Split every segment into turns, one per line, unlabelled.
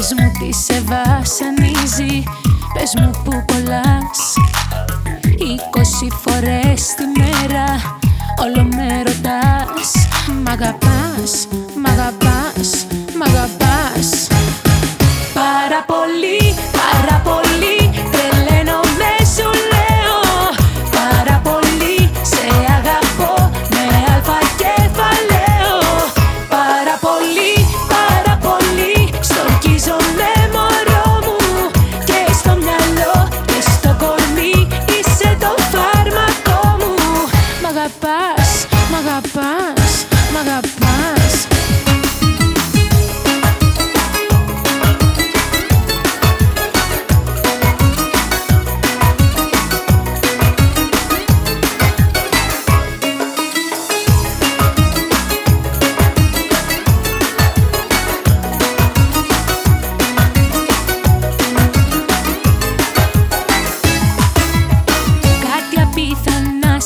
Πες μου τι σε βασανίζει Πες μου που κολλάς. Είκοσι φορές τη μέρα Όλο με ρωτάς. Μ' αγαπάς.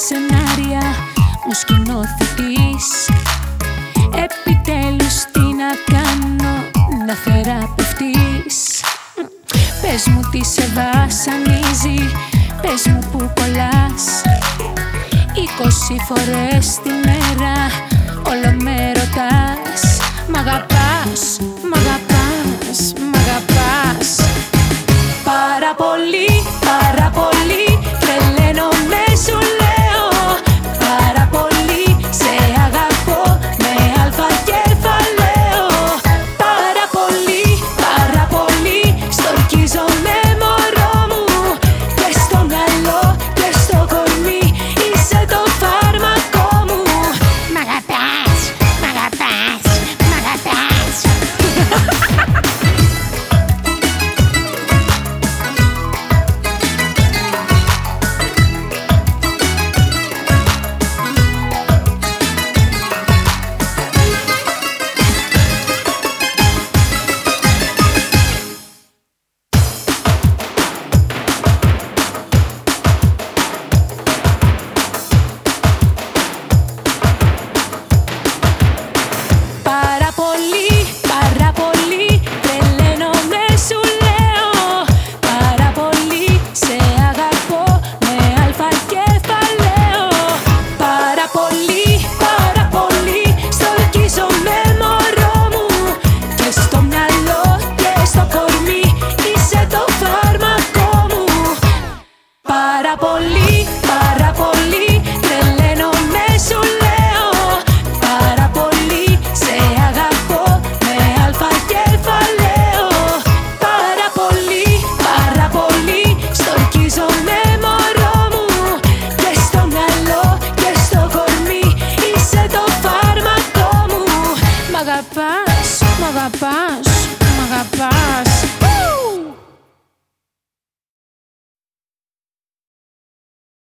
Σενάρια μου σκηνοθετείς να θεραπευτείς Πες μου τι σε βασανίζει, πες μου που κολλάς. Είκοσι φορές τη μέρα όλο με ρωτάς. Μ' αγαπάς, αγαπάς, μ' αγαπάς